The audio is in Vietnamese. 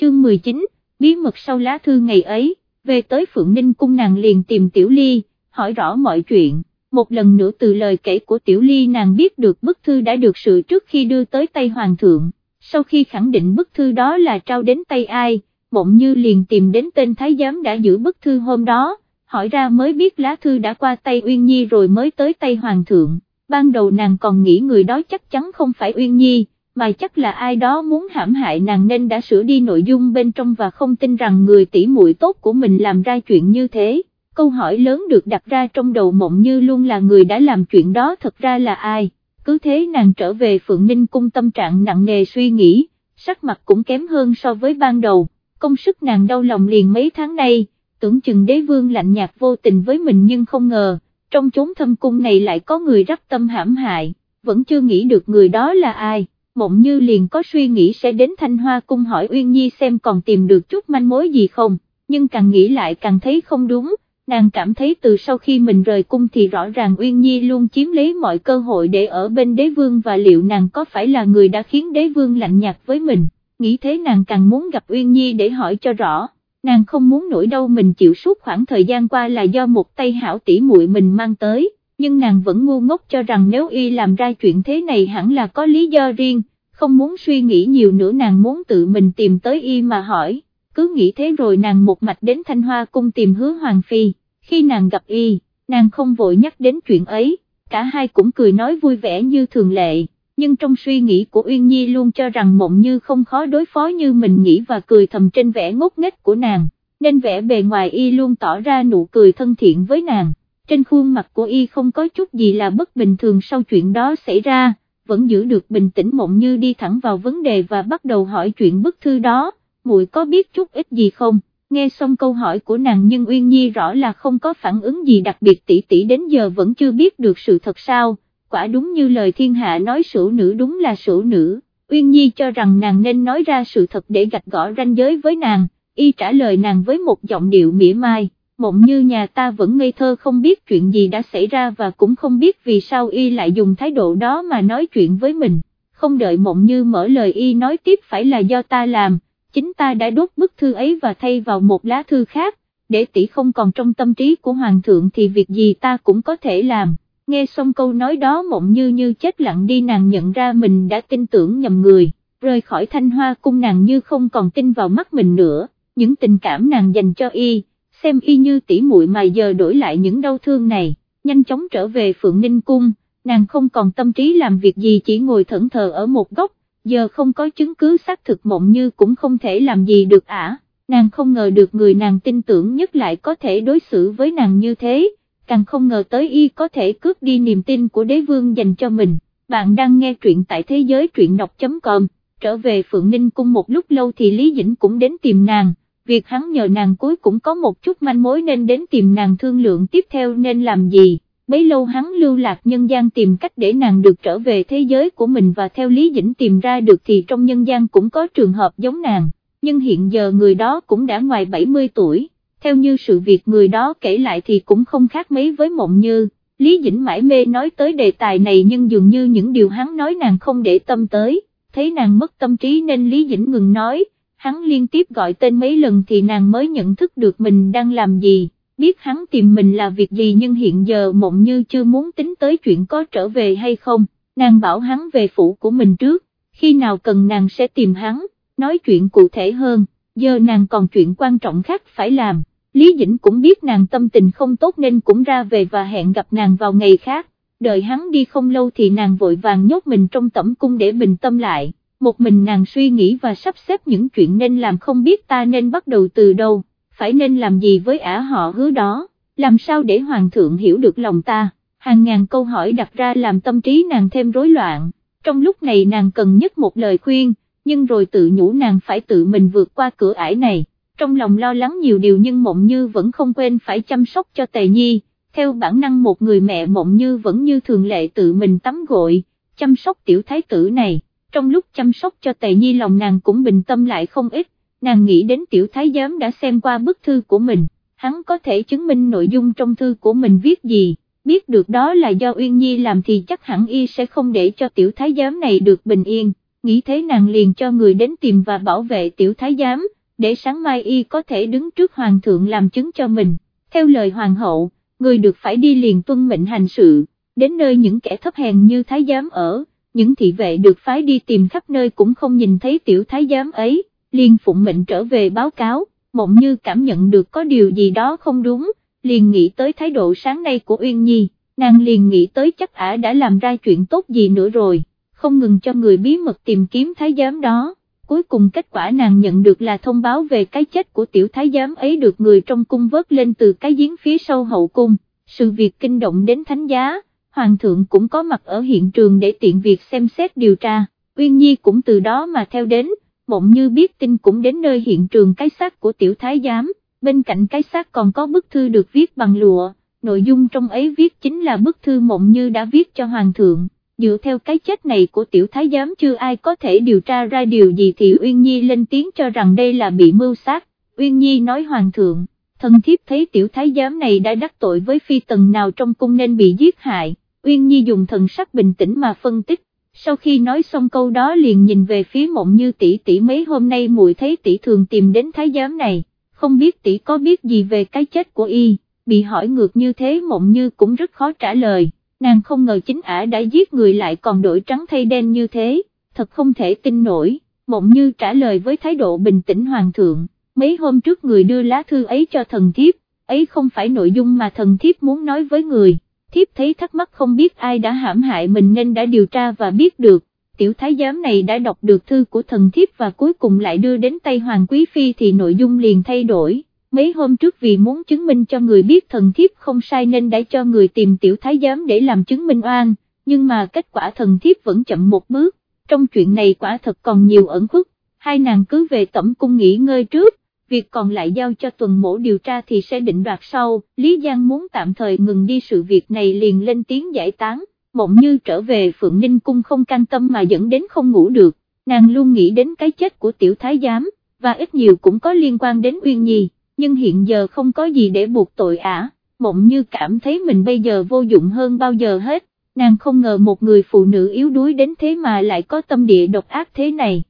chương 19, bí mật sau lá thư ngày ấy, về tới Phượng Ninh cung nàng liền tìm Tiểu Ly, hỏi rõ mọi chuyện, một lần nữa từ lời kể của Tiểu Ly nàng biết được bức thư đã được sự trước khi đưa tới tay Hoàng thượng, sau khi khẳng định bức thư đó là trao đến tay ai, mộng như liền tìm đến tên thái giám đã giữ bức thư hôm đó, hỏi ra mới biết lá thư đã qua tay Uyên Nhi rồi mới tới tay Hoàng thượng, ban đầu nàng còn nghĩ người đó chắc chắn không phải Uyên Nhi, mà chắc là ai đó muốn hãm hại nàng nên đã sửa đi nội dung bên trong và không tin rằng người tỷ muội tốt của mình làm ra chuyện như thế. Câu hỏi lớn được đặt ra trong đầu mộng như luôn là người đã làm chuyện đó thật ra là ai, cứ thế nàng trở về Phượng Ninh cung tâm trạng nặng nề suy nghĩ, sắc mặt cũng kém hơn so với ban đầu, công sức nàng đau lòng liền mấy tháng nay, tưởng chừng đế vương lạnh nhạt vô tình với mình nhưng không ngờ, trong chốn thâm cung này lại có người rắp tâm hãm hại, vẫn chưa nghĩ được người đó là ai mộng như liền có suy nghĩ sẽ đến Thanh Hoa cung hỏi Uyên Nhi xem còn tìm được chút manh mối gì không, nhưng càng nghĩ lại càng thấy không đúng, nàng cảm thấy từ sau khi mình rời cung thì rõ ràng Uyên Nhi luôn chiếm lấy mọi cơ hội để ở bên đế vương và liệu nàng có phải là người đã khiến đế vương lạnh nhạt với mình, nghĩ thế nàng càng muốn gặp Uyên Nhi để hỏi cho rõ. Nàng không muốn nổi đâu mình chịu suốt khoảng thời gian qua là do một tay hảo tỷ muội mình mang tới, nhưng nàng vẫn ngu ngốc cho rằng nếu y làm ra chuyện thế này hẳn là có lý do riêng, không muốn suy nghĩ nhiều nữa nàng muốn tự mình tìm tới y mà hỏi, cứ nghĩ thế rồi nàng một mạch đến Thanh Hoa cung tìm hứa Hoàng Phi, khi nàng gặp y, nàng không vội nhắc đến chuyện ấy, cả hai cũng cười nói vui vẻ như thường lệ, nhưng trong suy nghĩ của Uyên Nhi luôn cho rằng mộng như không khó đối phó như mình nghĩ và cười thầm trên vẻ ngốc nghếch của nàng, nên vẻ bề ngoài y luôn tỏ ra nụ cười thân thiện với nàng trên khuôn mặt của y không có chút gì là bất bình thường sau chuyện đó xảy ra, vẫn giữ được bình tĩnh mộng như đi thẳng vào vấn đề và bắt đầu hỏi chuyện bức thư đó, muội có biết chút ít gì không? Nghe xong câu hỏi của nàng nhưng Uyên Nhi rõ là không có phản ứng gì đặc biệt tỷ tỷ đến giờ vẫn chưa biết được sự thật sao, quả đúng như lời thiên hạ nói sửu nữ đúng là sửu nữ, Uyên Nhi cho rằng nàng nên nói ra sự thật để gạch gõ ranh giới với nàng, y trả lời nàng với một giọng điệu mỉa mai mộng như nhà ta vẫn ngây thơ không biết chuyện gì đã xảy ra và cũng không biết vì sao y lại dùng thái độ đó mà nói chuyện với mình, không đợi mộng như mở lời y nói tiếp phải là do ta làm, chính ta đã đốt bức thư ấy và thay vào một lá thư khác, để tỷ không còn trong tâm trí của hoàng thượng thì việc gì ta cũng có thể làm. Nghe xong câu nói đó mộng như như chết lặng đi nàng nhận ra mình đã tin tưởng nhầm người, rời khỏi thanh hoa cung nàng như không còn tin vào mắt mình nữa, những tình cảm nàng dành cho y xem y như tỷ muội mà giờ đổi lại những đau thương này, nhanh chóng trở về Phượng Ninh Cung, nàng không còn tâm trí làm việc gì chỉ ngồi thẫn thờ ở một góc, giờ không có chứng cứ xác thực mộng như cũng không thể làm gì được ả, nàng không ngờ được người nàng tin tưởng nhất lại có thể đối xử với nàng như thế, càng không ngờ tới y có thể cướp đi niềm tin của đế vương dành cho mình, bạn đang nghe truyện tại thế giới truyện đọc.com, trở về Phượng Ninh Cung một lúc lâu thì Lý Dĩnh cũng đến tìm nàng việc hắn nhờ nàng cuối cũng có một chút manh mối nên đến tìm nàng thương lượng tiếp theo nên làm gì, bấy lâu hắn lưu lạc nhân gian tìm cách để nàng được trở về thế giới của mình và theo Lý Dĩnh tìm ra được thì trong nhân gian cũng có trường hợp giống nàng, nhưng hiện giờ người đó cũng đã ngoài 70 tuổi, theo như sự việc người đó kể lại thì cũng không khác mấy với mộng như. Lý Dĩnh mãi mê nói tới đề tài này nhưng dường như những điều hắn nói nàng không để tâm tới, thấy nàng mất tâm trí nên Lý Dĩnh ngừng nói, hắn liên tiếp gọi tên mấy lần thì nàng mới nhận thức được mình đang làm gì, biết hắn tìm mình là việc gì nhưng hiện giờ mộng như chưa muốn tính tới chuyện có trở về hay không, nàng bảo hắn về phủ của mình trước, khi nào cần nàng sẽ tìm hắn, nói chuyện cụ thể hơn, giờ nàng còn chuyện quan trọng khác phải làm. Lý Dĩnh cũng biết nàng tâm tình không tốt nên cũng ra về và hẹn gặp nàng vào ngày khác, đợi hắn đi không lâu thì nàng vội vàng nhốt mình trong tẩm cung để bình tâm lại, một mình nàng suy nghĩ và sắp xếp những chuyện nên làm không biết ta nên bắt đầu từ đâu, phải nên làm gì với ả họ hứa đó, làm sao để hoàng thượng hiểu được lòng ta, hàng ngàn câu hỏi đặt ra làm tâm trí nàng thêm rối loạn, trong lúc này nàng cần nhất một lời khuyên, nhưng rồi tự nhủ nàng phải tự mình vượt qua cửa ải này, trong lòng lo lắng nhiều điều nhưng mộng như vẫn không quên phải chăm sóc cho tề nhi, theo bản năng một người mẹ mộng như vẫn như thường lệ tự mình tắm gội, chăm sóc tiểu thái tử này trong lúc chăm sóc cho tề nhi lòng nàng cũng bình tâm lại không ít, nàng nghĩ đến tiểu thái giám đã xem qua bức thư của mình, hắn có thể chứng minh nội dung trong thư của mình viết gì, biết được đó là do Uyên Nhi làm thì chắc hẳn y sẽ không để cho tiểu thái giám này được bình yên, nghĩ thế nàng liền cho người đến tìm và bảo vệ tiểu thái giám, để sáng mai y có thể đứng trước hoàng thượng làm chứng cho mình, theo lời hoàng hậu, người được phải đi liền tuân mệnh hành sự, đến nơi những kẻ thấp hèn như thái giám ở, những thị vệ được phái đi tìm khắp nơi cũng không nhìn thấy tiểu thái giám ấy, liền phụng mệnh trở về báo cáo, mộng như cảm nhận được có điều gì đó không đúng, liền nghĩ tới thái độ sáng nay của Uyên Nhi, nàng liền nghĩ tới chắc ả đã làm ra chuyện tốt gì nữa rồi, không ngừng cho người bí mật tìm kiếm thái giám đó. Cuối cùng kết quả nàng nhận được là thông báo về cái chết của tiểu thái giám ấy được người trong cung vớt lên từ cái giếng phía sau hậu cung, sự việc kinh động đến thánh giá, hoàng thượng cũng có mặt ở hiện trường để tiện việc xem xét điều tra, Uyên Nhi cũng từ đó mà theo đến, mộng như biết tin cũng đến nơi hiện trường cái xác của tiểu thái giám, bên cạnh cái xác còn có bức thư được viết bằng lụa, nội dung trong ấy viết chính là bức thư mộng như đã viết cho hoàng thượng. Dựa theo cái chết này của tiểu thái giám chưa ai có thể điều tra ra điều gì thì Uyên Nhi lên tiếng cho rằng đây là bị mưu sát, Uyên Nhi nói hoàng thượng, thân thiếp thấy tiểu thái giám này đã đắc tội với phi tần nào trong cung nên bị giết hại, Uyên Nhi dùng thần sắc bình tĩnh mà phân tích, sau khi nói xong câu đó liền nhìn về phía mộng như tỷ tỷ mấy hôm nay muội thấy tỷ thường tìm đến thái giám này, không biết tỷ có biết gì về cái chết của y, bị hỏi ngược như thế mộng như cũng rất khó trả lời, nàng không ngờ chính ả đã giết người lại còn đổi trắng thay đen như thế, thật không thể tin nổi, mộng như trả lời với thái độ bình tĩnh hoàng thượng, mấy hôm trước người đưa lá thư ấy cho thần thiếp, ấy không phải nội dung mà thần thiếp muốn nói với người thiếp thấy thắc mắc không biết ai đã hãm hại mình nên đã điều tra và biết được, tiểu thái giám này đã đọc được thư của thần thiếp và cuối cùng lại đưa đến tay Hoàng Quý Phi thì nội dung liền thay đổi. Mấy hôm trước vì muốn chứng minh cho người biết thần thiếp không sai nên đã cho người tìm tiểu thái giám để làm chứng minh oan, nhưng mà kết quả thần thiếp vẫn chậm một bước, trong chuyện này quả thật còn nhiều ẩn khuất, hai nàng cứ về tẩm cung nghỉ ngơi trước, việc còn lại giao cho tuần mổ điều tra thì sẽ định đoạt sau, Lý Giang muốn tạm thời ngừng đi sự việc này liền lên tiếng giải tán, mộng như trở về Phượng Ninh Cung không can tâm mà dẫn đến không ngủ được, nàng luôn nghĩ đến cái chết của tiểu thái giám, và ít nhiều cũng có liên quan đến Uyên Nhi, nhưng hiện giờ không có gì để buộc tội ả, mộng như cảm thấy mình bây giờ vô dụng hơn bao giờ hết, nàng không ngờ một người phụ nữ yếu đuối đến thế mà lại có tâm địa độc ác thế này.